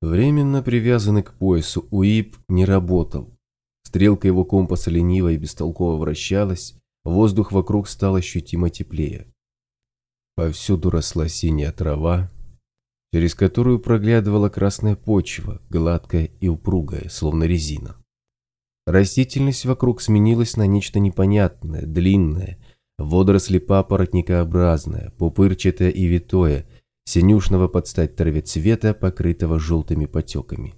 Временно привязанный к поясу УИП не работал. Стрелка его компаса лениво и бестолково вращалась, воздух вокруг стал ощутимо теплее. Повсюду росла синяя трава, через которую проглядывала красная почва, гладкая и упругая, словно резина. Растительность вокруг сменилась на нечто непонятное, длинное, водоросли папоротникообразное, пупырчатое и витое, синюшного под стать траве цвета, покрытого желтыми потеками.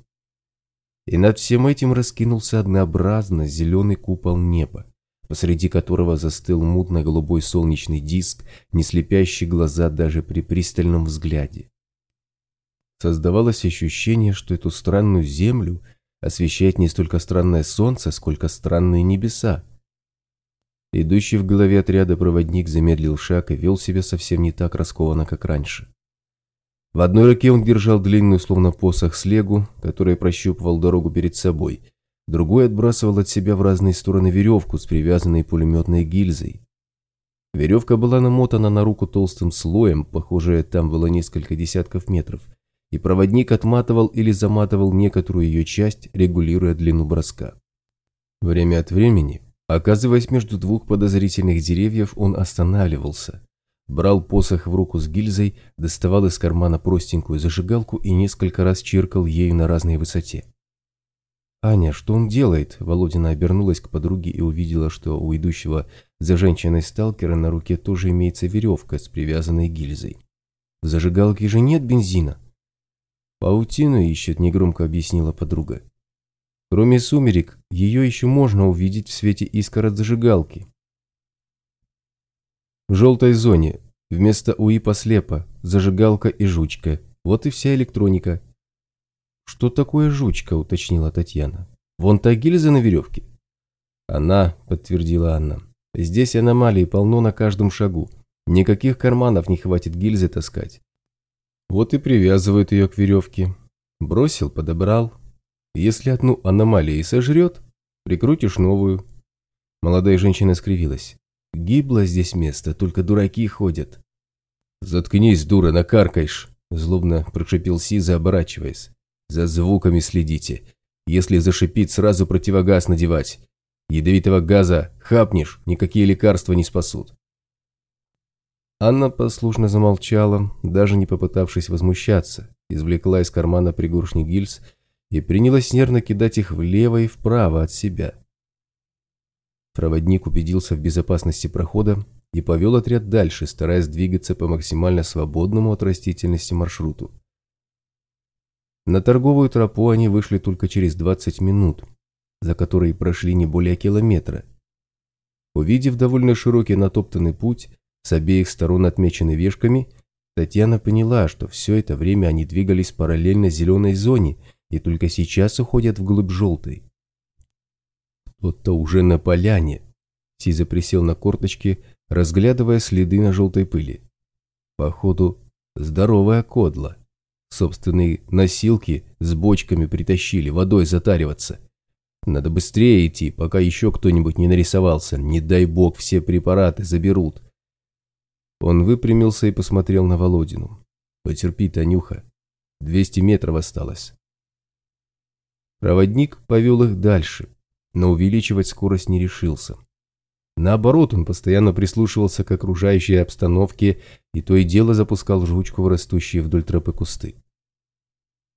И над всем этим раскинулся однообразно зеленый купол неба, посреди которого застыл мутно-голубой солнечный диск, не слепящий глаза даже при пристальном взгляде. Создавалось ощущение, что эту странную землю освещает не столько странное солнце, сколько странные небеса. Идущий в голове отряда проводник замедлил шаг и вел себя совсем не так раскованно, как раньше. В одной руке он держал длинную, словно посох, слегу, которая прощупывал дорогу перед собой. Другой отбрасывал от себя в разные стороны веревку с привязанной пулеметной гильзой. Веревка была намотана на руку толстым слоем, похоже, там было несколько десятков метров, и проводник отматывал или заматывал некоторую ее часть, регулируя длину броска. Время от времени, оказываясь между двух подозрительных деревьев, он останавливался, брал посох в руку с гильзой, доставал из кармана простенькую зажигалку и несколько раз чиркал ею на разной высоте. «Аня, что он делает?» Володина обернулась к подруге и увидела, что у идущего за женщиной сталкера на руке тоже имеется веревка с привязанной гильзой. «В зажигалке же нет бензина!» «Паутину ищет», – негромко объяснила подруга. «Кроме сумерек, ее еще можно увидеть в свете искр от зажигалки. В желтой зоне вместо УИПа слепо, зажигалка и жучка. Вот и вся электроника. «Что такое жучка?» – уточнила Татьяна. «Вон та гильза на веревке». «Она», – подтвердила Анна. «Здесь аномалии полно на каждом шагу. Никаких карманов не хватит гильзы таскать. Вот и привязывают ее к веревке. Бросил, подобрал. Если одну аномалию сожрет, прикрутишь новую». Молодая женщина скривилась. Гибло здесь место, только дураки ходят. Заткнись, дура, накаркаешь, злобно прошипел Сиза, оборачиваясь. За звуками следите. Если зашипит, сразу противогаз надевать. Ядовитого газа хапнешь, никакие лекарства не спасут. Анна послушно замолчала, даже не попытавшись возмущаться, извлекла из кармана пригоршни гильз и принялась нервно кидать их влево и вправо от себя. Проводник убедился в безопасности прохода и повел отряд дальше, стараясь двигаться по максимально свободному от растительности маршруту. На торговую тропу они вышли только через 20 минут, за которые прошли не более километра. Увидев довольно широкий натоптанный путь, с обеих сторон отмеченный вешками, Татьяна поняла, что все это время они двигались параллельно зеленой зоне и только сейчас уходят вглубь желтой. Вот-то уже на поляне. Сиза присел на корточки, разглядывая следы на желтой пыли. Походу, здоровая кодла. Собственные носилки с бочками притащили, водой затариваться. Надо быстрее идти, пока еще кто-нибудь не нарисовался. Не дай бог, все препараты заберут. Он выпрямился и посмотрел на Володину. Потерпи, Танюха. Двести метров осталось. Проводник повел их дальше, но увеличивать скорость не решился. Наоборот, он постоянно прислушивался к окружающей обстановке и то и дело запускал жучку в растущие вдоль тропы кусты.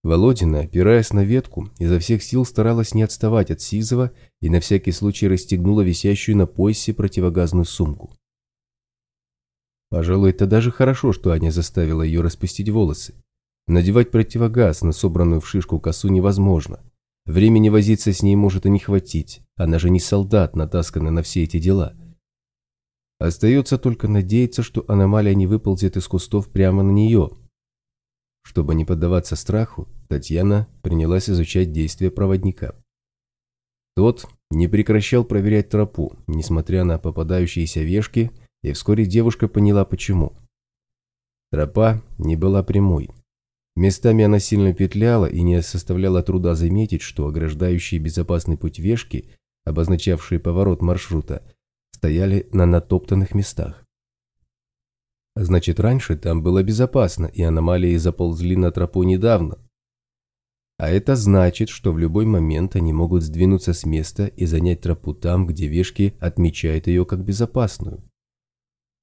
Володина, опираясь на ветку, изо всех сил старалась не отставать от Сизова и на всякий случай расстегнула висящую на поясе противогазную сумку. Пожалуй, это даже хорошо, что Аня заставила ее распустить волосы. Надевать противогаз на собранную в шишку косу невозможно – Времени возиться с ней может и не хватить, она же не солдат, натасканный на все эти дела. Остается только надеяться, что аномалия не выползет из кустов прямо на нее. Чтобы не поддаваться страху, Татьяна принялась изучать действия проводника. Тот не прекращал проверять тропу, несмотря на попадающиеся вешки, и вскоре девушка поняла почему. Тропа не была прямой. Местами она сильно петляла и не составляла труда заметить, что ограждающие безопасный путь вешки, обозначавшие поворот маршрута, стояли на натоптанных местах. Значит, раньше там было безопасно, и аномалии заползли на тропу недавно. А это значит, что в любой момент они могут сдвинуться с места и занять тропу там, где вешки отмечают ее как безопасную.